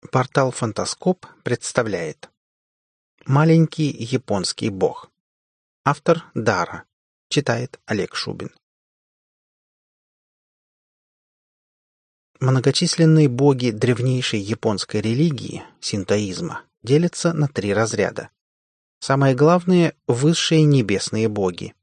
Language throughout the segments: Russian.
Портал «Фантаскоп» представляет Маленький японский бог Автор Дара Читает Олег Шубин Многочисленные боги древнейшей японской религии, синтоизма, делятся на три разряда. Самые главные – высшие небесные боги.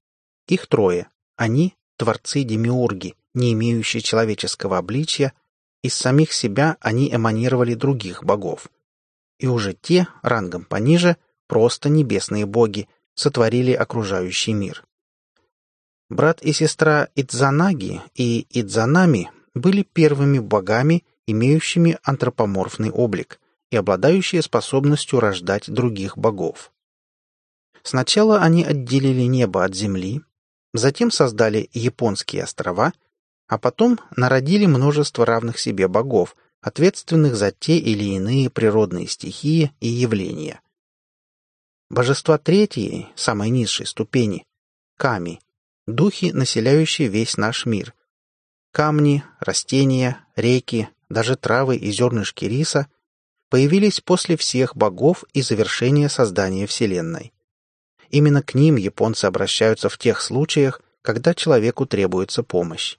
Их трое. Они – творцы-демиурги, не имеющие человеческого обличия – из самих себя они эманировали других богов. И уже те, рангом пониже, просто небесные боги, сотворили окружающий мир. Брат и сестра Идзанаги и Идзанами были первыми богами, имеющими антропоморфный облик и обладающие способностью рождать других богов. Сначала они отделили небо от земли, затем создали японские острова – а потом народили множество равных себе богов, ответственных за те или иные природные стихии и явления. Божества третьей, самой низшей ступени, Ками, духи, населяющие весь наш мир. Камни, растения, реки, даже травы и зернышки риса появились после всех богов и завершения создания Вселенной. Именно к ним японцы обращаются в тех случаях, когда человеку требуется помощь.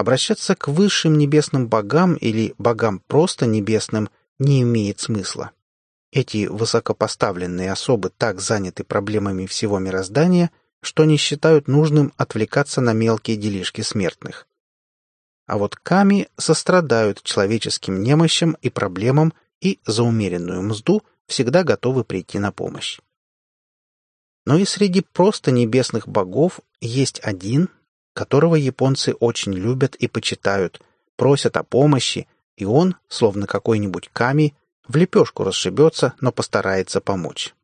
Обращаться к высшим небесным богам или богам просто небесным не имеет смысла. Эти высокопоставленные особы так заняты проблемами всего мироздания, что не считают нужным отвлекаться на мелкие делишки смертных. А вот ками сострадают человеческим немощам и проблемам и за умеренную мзду всегда готовы прийти на помощь. Но и среди просто небесных богов есть один, которого японцы очень любят и почитают, просят о помощи, и он, словно какой-нибудь ками, в лепешку расшибется, но постарается помочь.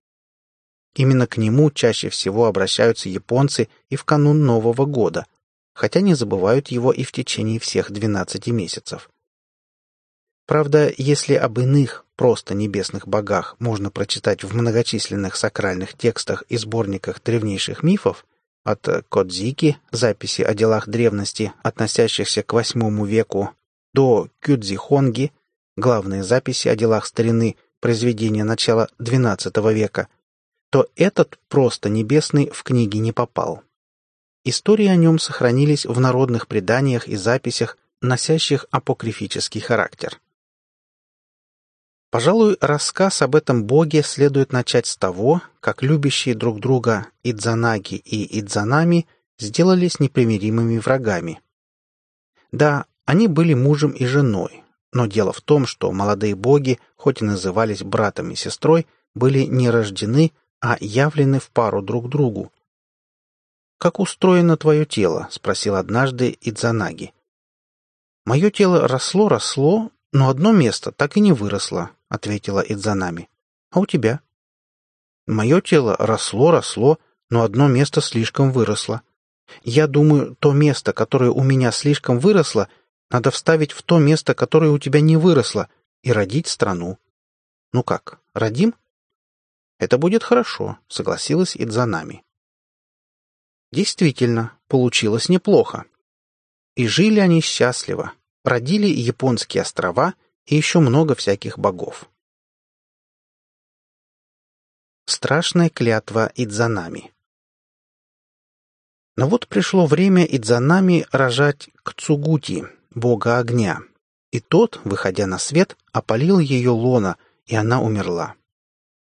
Именно к нему чаще всего обращаются японцы и в канун Нового года, хотя не забывают его и в течение всех 12 месяцев. Правда, если об иных, просто небесных богах можно прочитать в многочисленных сакральных текстах и сборниках древнейших мифов, от Кодзики, записи о делах древности, относящихся к VIII веку, до Кюдзихонги, главные записи о делах старины, произведения начала XII века, то этот просто небесный в книги не попал. Истории о нем сохранились в народных преданиях и записях, носящих апокрифический характер. Пожалуй, рассказ об этом боге следует начать с того, как любящие друг друга Идзанаги и Идзанами сделались непримиримыми врагами. Да, они были мужем и женой, но дело в том, что молодые боги, хоть и назывались братом и сестрой, были не рождены, а явлены в пару друг другу. «Как устроено твое тело?» — спросил однажды Идзанаги. «Мое тело росло-росло, но одно место так и не выросло, — ответила Идзанами. «А у тебя?» «Мое тело росло, росло, но одно место слишком выросло. Я думаю, то место, которое у меня слишком выросло, надо вставить в то место, которое у тебя не выросло, и родить страну. Ну как, родим?» «Это будет хорошо», — согласилась Идзанами. Действительно, получилось неплохо. И жили они счастливо, родили японские острова — и еще много всяких богов. Страшная клятва Идзанами Но вот пришло время Идзанами рожать Кцугути, бога огня, и тот, выходя на свет, опалил ее лона, и она умерла.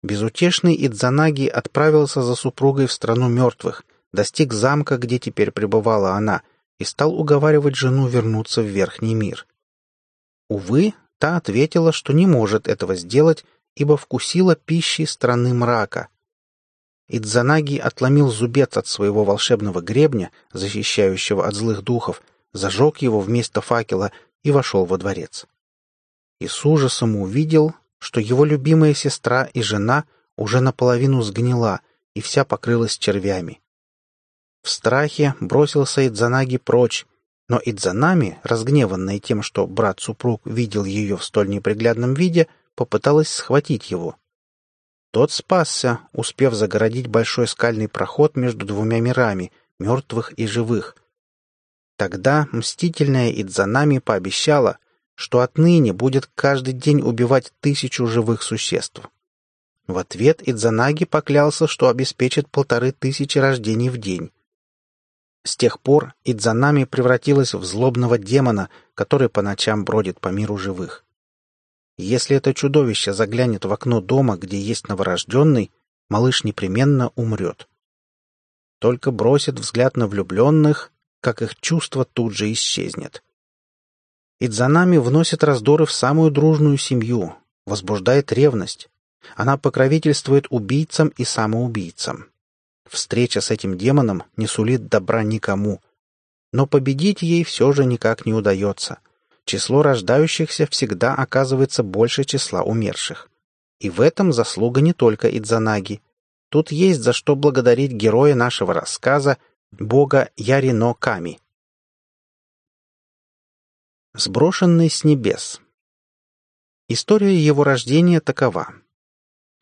Безутешный Идзанаги отправился за супругой в страну мертвых, достиг замка, где теперь пребывала она, и стал уговаривать жену вернуться в Верхний мир. Увы, Та ответила, что не может этого сделать, ибо вкусила пищи страны мрака. Идзанаги отломил зубец от своего волшебного гребня, защищающего от злых духов, зажег его вместо факела и вошел во дворец. И с ужасом увидел, что его любимая сестра и жена уже наполовину сгнила и вся покрылась червями. В страхе бросился Идзанаги прочь, но Идзанами, разгневанная тем, что брат-супруг видел ее в столь неприглядном виде, попыталась схватить его. Тот спасся, успев загородить большой скальный проход между двумя мирами, мертвых и живых. Тогда мстительная Идзанами пообещала, что отныне будет каждый день убивать тысячу живых существ. В ответ Идзанаги поклялся, что обеспечит полторы тысячи рождений в день. С тех пор Идзанами превратилась в злобного демона, который по ночам бродит по миру живых. Если это чудовище заглянет в окно дома, где есть новорожденный, малыш непременно умрет. Только бросит взгляд на влюбленных, как их чувство тут же исчезнет. Идзанами вносит раздоры в самую дружную семью, возбуждает ревность. Она покровительствует убийцам и самоубийцам. Встреча с этим демоном не сулит добра никому. Но победить ей все же никак не удается. Число рождающихся всегда оказывается больше числа умерших. И в этом заслуга не только Идзанаги. Тут есть за что благодарить героя нашего рассказа, бога Ярино Ками. Сброшенный с небес. История его рождения такова.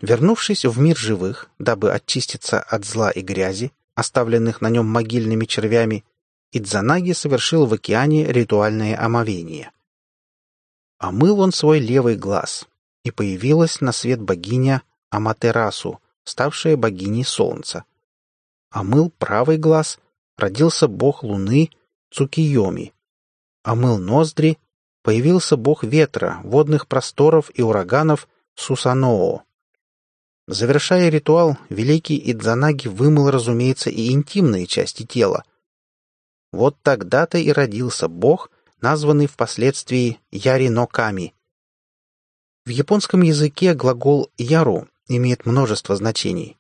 Вернувшись в мир живых, дабы очиститься от зла и грязи, оставленных на нем могильными червями, Идзанаги совершил в океане ритуальное омовение. Омыл он свой левый глаз, и появилась на свет богиня Аматерасу, ставшая богиней солнца. Омыл правый глаз, родился бог луны Цукиоми. Омыл ноздри, появился бог ветра, водных просторов и ураганов Сусаноо. Завершая ритуал, великий Идзанаги вымыл, разумеется, и интимные части тела. Вот тогда-то и родился бог, названный впоследствии Яриноками. В японском языке глагол «яру» имеет множество значений.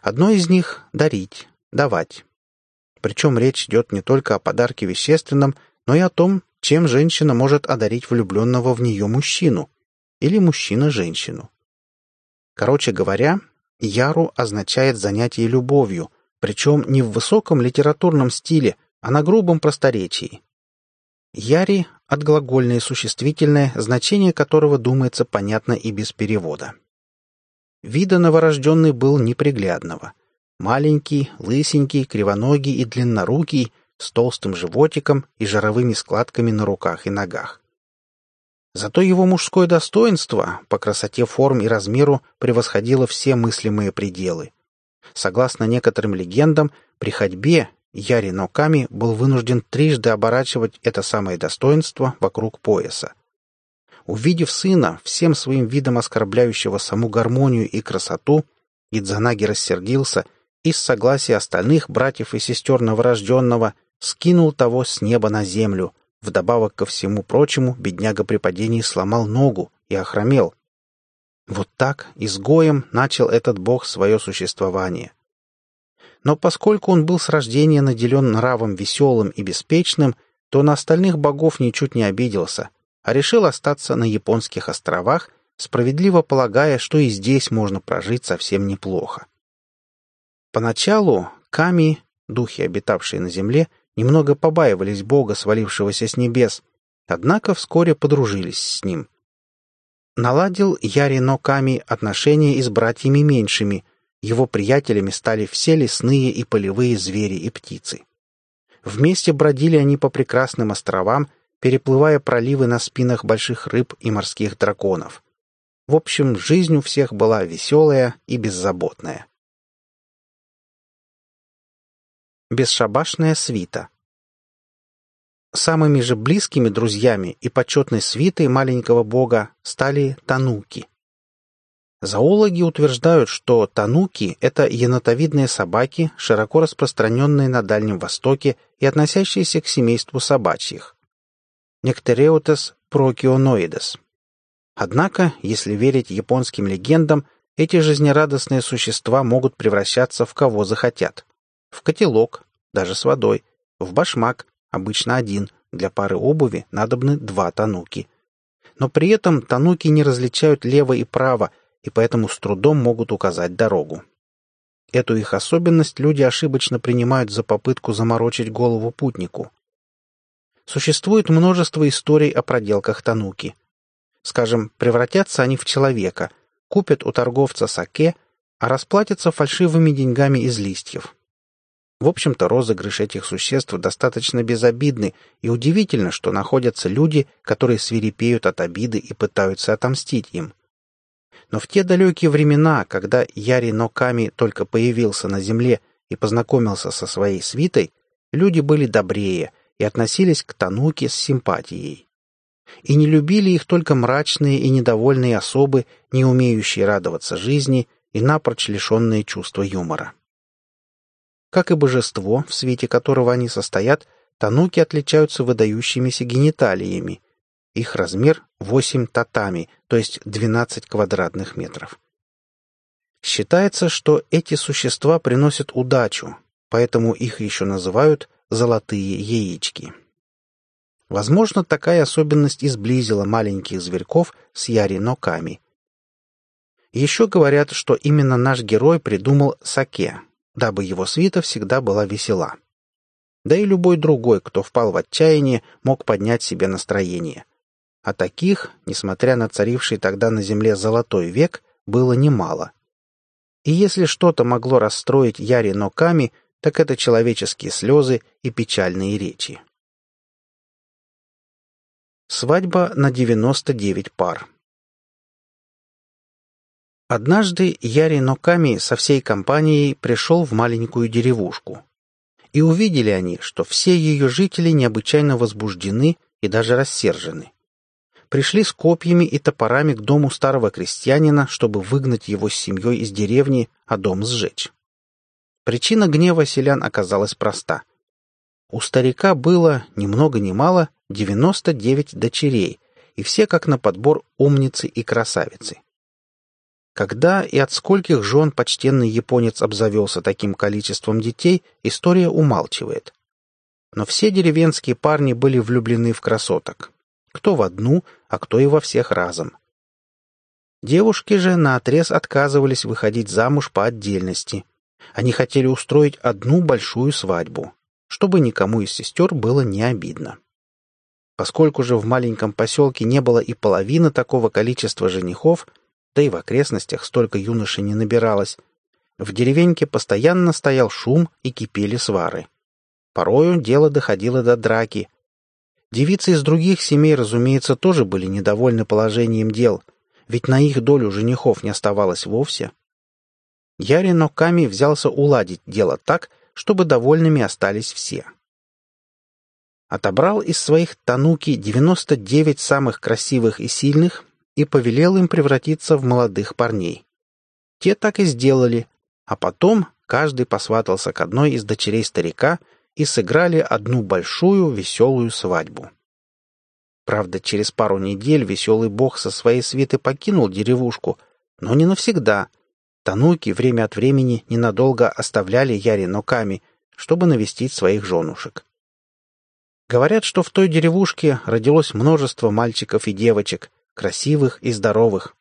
Одно из них — «дарить», «давать». Причем речь идет не только о подарке вещественном, но и о том, чем женщина может одарить влюбленного в нее мужчину или мужчина женщину. Короче говоря, яру означает занятие любовью, причем не в высоком литературном стиле, а на грубом просторечии. Яри — отглагольное существительное, значение которого, думается, понятно и без перевода. Вида новорожденный был неприглядного. Маленький, лысенький, кривоногий и длиннорукий, с толстым животиком и жировыми складками на руках и ногах. Зато его мужское достоинство по красоте форм и размеру превосходило все мыслимые пределы. Согласно некоторым легендам, при ходьбе Яри Ноками был вынужден трижды оборачивать это самое достоинство вокруг пояса. Увидев сына, всем своим видом оскорбляющего саму гармонию и красоту, Идзанаги рассердился и с согласия остальных братьев и сестер новорожденного скинул того с неба на землю, Вдобавок ко всему прочему, бедняга при падении сломал ногу и охромел. Вот так, изгоем, начал этот бог свое существование. Но поскольку он был с рождения наделен нравом веселым и беспечным, то на остальных богов ничуть не обиделся, а решил остаться на японских островах, справедливо полагая, что и здесь можно прожить совсем неплохо. Поначалу Ками, духи, обитавшие на земле, немного побаивались Бога, свалившегося с небес, однако вскоре подружились с ним. Наладил Яри Ноками отношения и с братьями меньшими, его приятелями стали все лесные и полевые звери и птицы. Вместе бродили они по прекрасным островам, переплывая проливы на спинах больших рыб и морских драконов. В общем, жизнь у всех была веселая и беззаботная. Бесшабашная свита. Самыми же близкими друзьями и почетной свитой маленького бога стали тануки. Зоологи утверждают, что тануки — это енотовидные собаки, широко распространенные на Дальнем Востоке и относящиеся к семейству собачьих. Нектереутес прокионоидес. Однако, если верить японским легендам, эти жизнерадостные существа могут превращаться в кого захотят в котелок, даже с водой, в башмак, обычно один, для пары обуви надобны два тануки. Но при этом тануки не различают лево и право, и поэтому с трудом могут указать дорогу. Эту их особенность люди ошибочно принимают за попытку заморочить голову путнику. Существует множество историй о проделках тануки. Скажем, превратятся они в человека, купят у торговца саке, а расплатятся фальшивыми деньгами из листьев. В общем-то, розыгрыш этих существ достаточно безобидный, и удивительно, что находятся люди, которые свирепеют от обиды и пытаются отомстить им. Но в те далекие времена, когда Яри Ноками только появился на земле и познакомился со своей свитой, люди были добрее и относились к Тануке с симпатией. И не любили их только мрачные и недовольные особы, не умеющие радоваться жизни и напрочь лишенные чувства юмора. Как и божество, в свете которого они состоят, тануки отличаются выдающимися гениталиями. Их размер — 8 татами, то есть 12 квадратных метров. Считается, что эти существа приносят удачу, поэтому их еще называют «золотые яички». Возможно, такая особенность изблизила маленьких зверьков с яри-ноками. Еще говорят, что именно наш герой придумал саке, дабы его свита всегда была весела. Да и любой другой, кто впал в отчаяние, мог поднять себе настроение. А таких, несмотря на царивший тогда на земле золотой век, было немало. И если что-то могло расстроить Яри Ноками, так это человеческие слезы и печальные речи. Свадьба на 99 пар. Однажды Яри Ноками со всей компанией пришел в маленькую деревушку. И увидели они, что все ее жители необычайно возбуждены и даже рассержены. Пришли с копьями и топорами к дому старого крестьянина, чтобы выгнать его с семьей из деревни, а дом сжечь. Причина гнева селян оказалась проста. У старика было, ни много ни мало, 99 дочерей, и все как на подбор умницы и красавицы. Когда и от скольких жен почтенный японец обзавелся таким количеством детей, история умалчивает. Но все деревенские парни были влюблены в красоток. Кто в одну, а кто и во всех разом. Девушки же наотрез отказывались выходить замуж по отдельности. Они хотели устроить одну большую свадьбу, чтобы никому из сестер было не обидно. Поскольку же в маленьком поселке не было и половины такого количества женихов, да и в окрестностях столько юношей не набиралось. В деревеньке постоянно стоял шум и кипели свары. Порою дело доходило до драки. Девицы из других семей, разумеется, тоже были недовольны положением дел, ведь на их долю женихов не оставалось вовсе. Яри Ноками взялся уладить дело так, чтобы довольными остались все. Отобрал из своих тануки 99 самых красивых и сильных, и повелел им превратиться в молодых парней. Те так и сделали, а потом каждый посватался к одной из дочерей старика и сыграли одну большую веселую свадьбу. Правда, через пару недель веселый бог со своей свиты покинул деревушку, но не навсегда. Тануки время от времени ненадолго оставляли Яри Ноками, чтобы навестить своих женушек. Говорят, что в той деревушке родилось множество мальчиков и девочек, красивых и здоровых.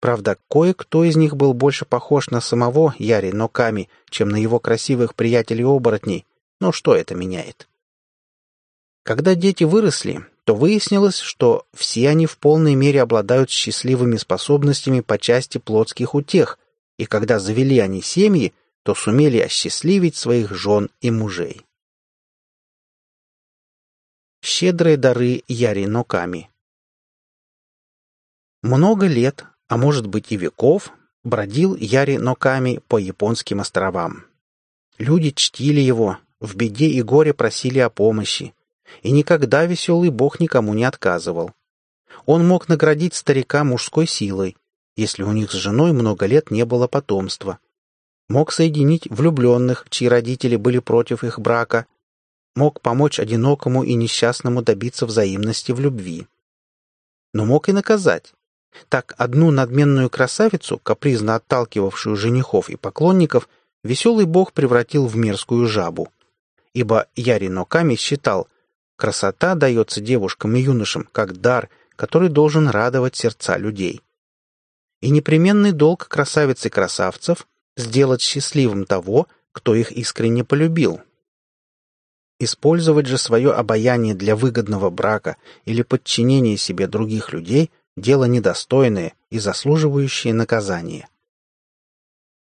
Правда, кое-кто из них был больше похож на самого Яри Ноками, чем на его красивых приятелей-оборотней, но что это меняет? Когда дети выросли, то выяснилось, что все они в полной мере обладают счастливыми способностями по части плотских утех, и когда завели они семьи, то сумели осчастливить своих жен и мужей. Щедрые дары Яри Ноками много лет, а может быть и веков, бродил Яри Ноками по японским островам. Люди чтили его, в беде и горе просили о помощи, и никогда веселый бог никому не отказывал. Он мог наградить старика мужской силой, если у них с женой много лет не было потомства. Мог соединить влюбленных, чьи родители были против их брака. Мог помочь одинокому и несчастному добиться взаимности в любви. Но мог и наказать. Так одну надменную красавицу, капризно отталкивавшую женихов и поклонников, веселый бог превратил в мерзкую жабу. Ибо Ярино Ками считал, красота дается девушкам и юношам как дар, который должен радовать сердца людей. И непременный долг красавиц и красавцев — сделать счастливым того, кто их искренне полюбил. Использовать же свое обаяние для выгодного брака или подчинения себе других людей — дело недостойное и заслуживающее наказания.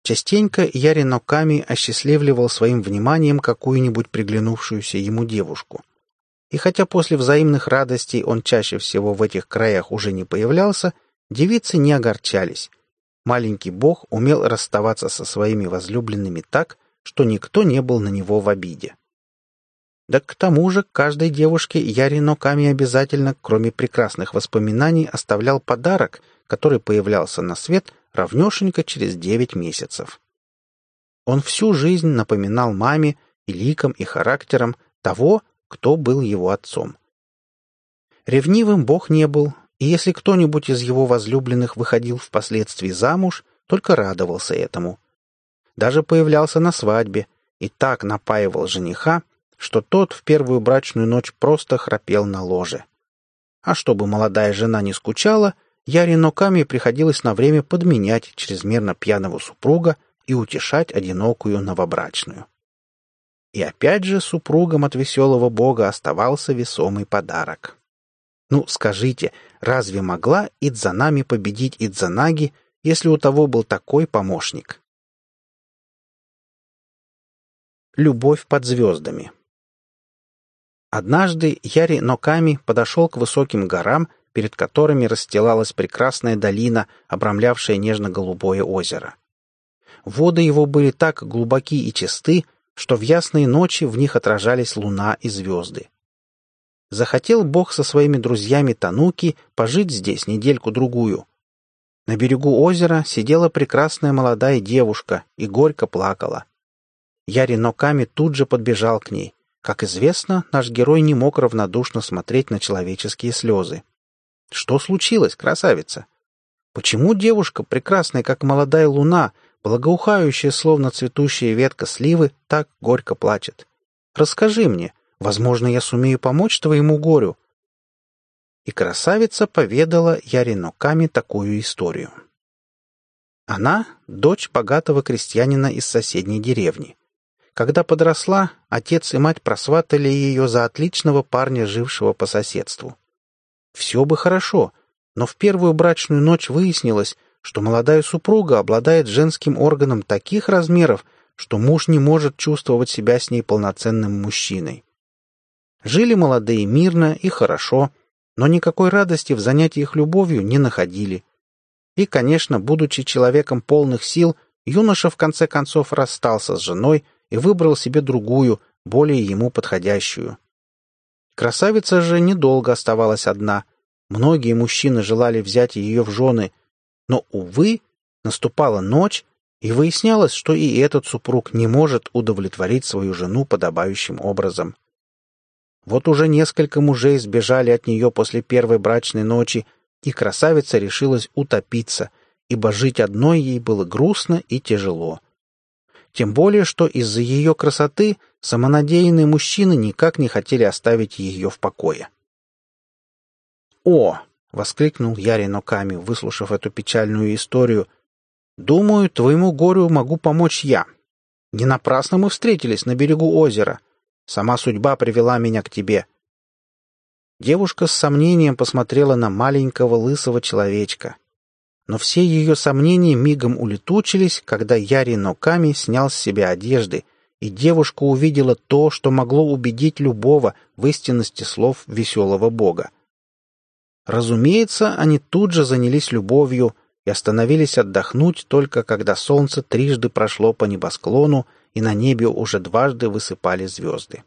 Частенько Ярин Оками осчастливливал своим вниманием какую-нибудь приглянувшуюся ему девушку. И хотя после взаимных радостей он чаще всего в этих краях уже не появлялся, девицы не огорчались. Маленький бог умел расставаться со своими возлюбленными так, что никто не был на него в обиде. Да к тому же каждой девушке Ярин Оками обязательно, кроме прекрасных воспоминаний, оставлял подарок, который появлялся на свет равнешенько через девять месяцев. Он всю жизнь напоминал маме и ликом, и характером того, кто был его отцом. Ревнивым Бог не был, и если кто-нибудь из его возлюбленных выходил впоследствии замуж, только радовался этому. Даже появлялся на свадьбе и так напаивал жениха, что тот в первую брачную ночь просто храпел на ложе. А чтобы молодая жена не скучала, Яре Ноками приходилось на время подменять чрезмерно пьяного супруга и утешать одинокую новобрачную. И опять же супругам от веселого бога оставался весомый подарок. Ну, скажите, разве могла Идзанами победить Идзанаги, если у того был такой помощник? Любовь под звездами Однажды Яри Ноками подошел к высоким горам перед которыми расстилалась прекрасная долина, обрамлявшая нежно-голубое озеро. Воды его были так глубоки и чисты, что в ясные ночи в них отражались луна и звезды. Захотел Бог со своими друзьями Тануки пожить здесь недельку-другую. На берегу озера сидела прекрасная молодая девушка и горько плакала. Яри Ноками тут же подбежал к ней. Как известно, наш герой не мог равнодушно смотреть на человеческие слезы. Что случилось, красавица? Почему девушка, прекрасная, как молодая луна, благоухающая, словно цветущая ветка сливы, так горько плачет? Расскажи мне, возможно, я сумею помочь твоему горю. И красавица поведала Яриноками такую историю. Она — дочь богатого крестьянина из соседней деревни. Когда подросла, отец и мать просватали ее за отличного парня, жившего по соседству. Все бы хорошо, но в первую брачную ночь выяснилось, что молодая супруга обладает женским органом таких размеров, что муж не может чувствовать себя с ней полноценным мужчиной. Жили молодые мирно и хорошо, но никакой радости в занятиях любовью не находили. И, конечно, будучи человеком полных сил, юноша в конце концов расстался с женой и выбрал себе другую, более ему подходящую. Красавица же недолго оставалась одна. Многие мужчины желали взять ее в жены, но, увы, наступала ночь, и выяснялось, что и этот супруг не может удовлетворить свою жену подобающим образом. Вот уже несколько мужей сбежали от нее после первой брачной ночи, и красавица решилась утопиться, ибо жить одной ей было грустно и тяжело. Тем более, что из-за ее красоты самонадеянные мужчины никак не хотели оставить ее в покое. «О!» — воскликнул Яри Ноками, выслушав эту печальную историю. «Думаю, твоему горю могу помочь я. Не напрасно мы встретились на берегу озера. Сама судьба привела меня к тебе». Девушка с сомнением посмотрела на маленького лысого человечка. Но все ее сомнения мигом улетучились, когда Яри Ноками снял с себя одежды, и девушка увидела то, что могло убедить любого в истинности слов веселого бога. Разумеется, они тут же занялись любовью и остановились отдохнуть только когда солнце трижды прошло по небосклону и на небе уже дважды высыпали звезды.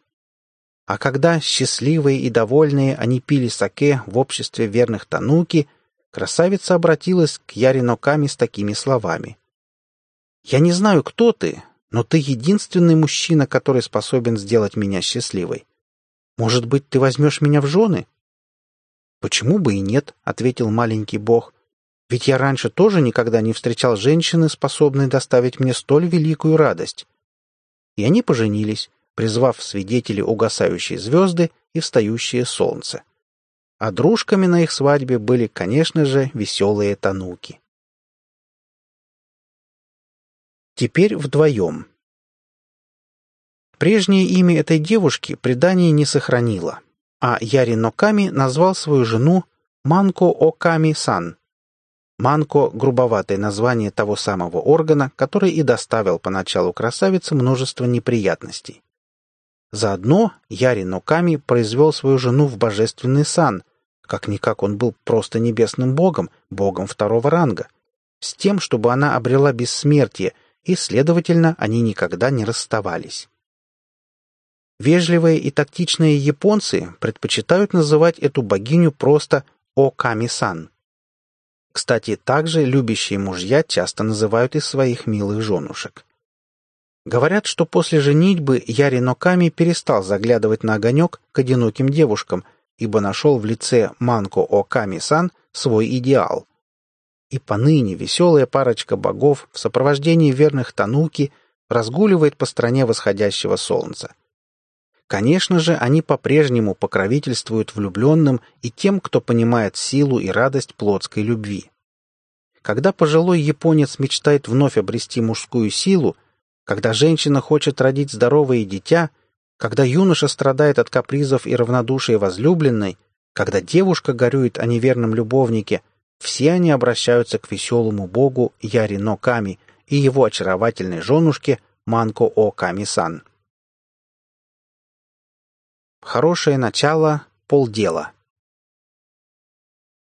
А когда, счастливые и довольные, они пили саке в обществе верных Тануки, красавица обратилась к Яриноками с такими словами. «Я не знаю, кто ты, но ты единственный мужчина, который способен сделать меня счастливой. Может быть, ты возьмешь меня в жены?» «Почему бы и нет?» — ответил маленький бог. «Ведь я раньше тоже никогда не встречал женщины, способной доставить мне столь великую радость». И они поженились, призвав свидетелей угасающие звезды и встающее солнце. А дружками на их свадьбе были, конечно же, веселые тануки. Теперь вдвоем. Прежнее имя этой девушки предание не сохранило а Яри Ноками назвал свою жену Манко Оками-сан. Манко — грубоватое название того самого органа, который и доставил поначалу красавице множество неприятностей. Заодно Яри Ноками произвел свою жену в божественный сан. Как-никак он был просто небесным богом, богом второго ранга. С тем, чтобы она обрела бессмертие, и, следовательно, они никогда не расставались. Вежливые и тактичные японцы предпочитают называть эту богиню просто Оками-сан. Кстати, также любящие мужья часто называют из своих милых женушек. Говорят, что после женитьбы Яри Ноками перестал заглядывать на огонек к одиноким девушкам, ибо нашел в лице Манко Оками-сан свой идеал. И поныне веселая парочка богов в сопровождении верных Тануки разгуливает по стране восходящего солнца. Конечно же, они по-прежнему покровительствуют влюбленным и тем, кто понимает силу и радость плотской любви. Когда пожилой японец мечтает вновь обрести мужскую силу, когда женщина хочет родить здоровое дитя, когда юноша страдает от капризов и равнодушия возлюбленной, когда девушка горюет о неверном любовнике, все они обращаются к веселому богу Яри Ками и его очаровательной женушке Манко О Ками-сан. Хорошее начало — полдела.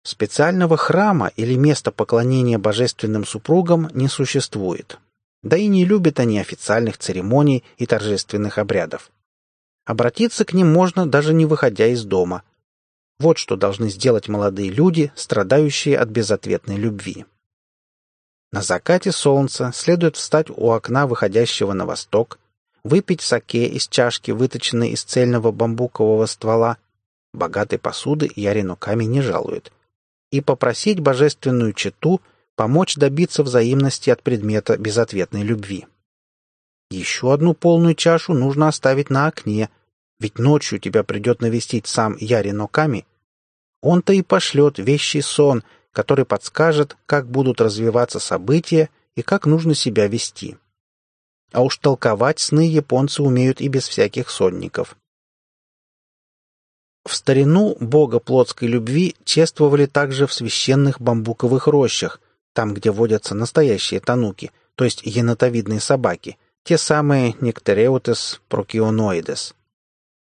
Специального храма или места поклонения божественным супругам не существует. Да и не любят они официальных церемоний и торжественных обрядов. Обратиться к ним можно, даже не выходя из дома. Вот что должны сделать молодые люди, страдающие от безответной любви. На закате солнца следует встать у окна, выходящего на восток, выпить саке из чашки, выточенной из цельного бамбукового ствола, богатой посуды Яринуками не жалует, и попросить божественную чету помочь добиться взаимности от предмета безответной любви. Еще одну полную чашу нужно оставить на окне, ведь ночью тебя придет навестить сам Яриноками. Он-то и пошлет вещий сон, который подскажет, как будут развиваться события и как нужно себя вести. А уж толковать сны японцы умеют и без всяких сонников. В старину бога плотской любви чествовали также в священных бамбуковых рощах, там, где водятся настоящие тануки, то есть енотовидные собаки, те самые Нектереутес прокионоидес.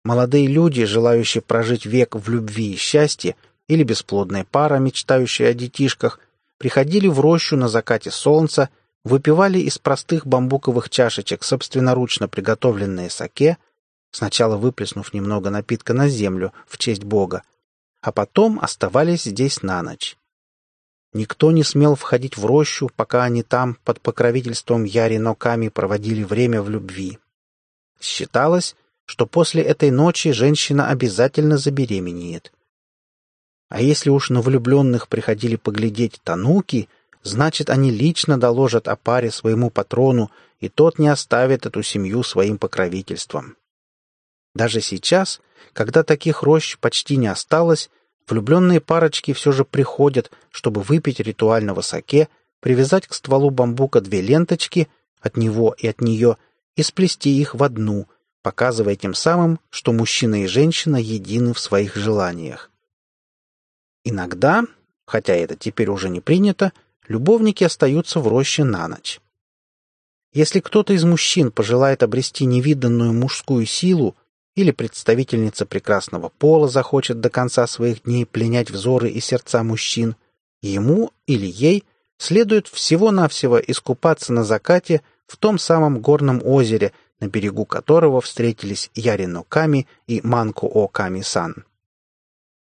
Молодые люди, желающие прожить век в любви и счастье, или бесплодная пара, мечтающая о детишках, приходили в рощу на закате солнца, выпивали из простых бамбуковых чашечек собственноручно приготовленные саке, сначала выплеснув немного напитка на землю в честь Бога, а потом оставались здесь на ночь. Никто не смел входить в рощу, пока они там под покровительством Яри Ноками проводили время в любви. Считалось, что после этой ночи женщина обязательно забеременеет. А если уж на влюбленных приходили поглядеть тануки, значит, они лично доложат о паре своему патрону, и тот не оставит эту семью своим покровительством. Даже сейчас, когда таких рощ почти не осталось, влюбленные парочки все же приходят, чтобы выпить ритуального саке, привязать к стволу бамбука две ленточки от него и от нее и сплести их в одну, показывая тем самым, что мужчина и женщина едины в своих желаниях. Иногда, хотя это теперь уже не принято, любовники остаются в роще на ночь. Если кто-то из мужчин пожелает обрести невиданную мужскую силу, или представительница прекрасного пола захочет до конца своих дней пленять взоры и сердца мужчин, ему или ей следует всего-навсего искупаться на закате в том самом горном озере, на берегу которого встретились Ярино Ками и Манко О Ками-сан.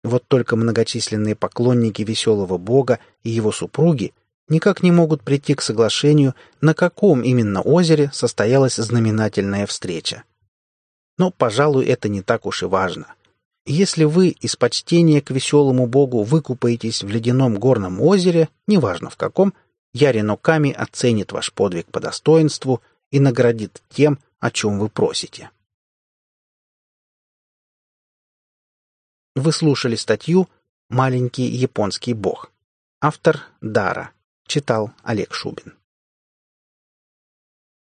Вот только многочисленные поклонники веселого бога и его супруги никак не могут прийти к соглашению, на каком именно озере состоялась знаменательная встреча. Но, пожалуй, это не так уж и важно. Если вы из почтения к веселому богу выкупаетесь в ледяном горном озере, неважно в каком, Яриноками оценит ваш подвиг по достоинству и наградит тем, о чем вы просите. Вы слушали статью «Маленький японский бог». Автор Дара. Читал Олег Шубин.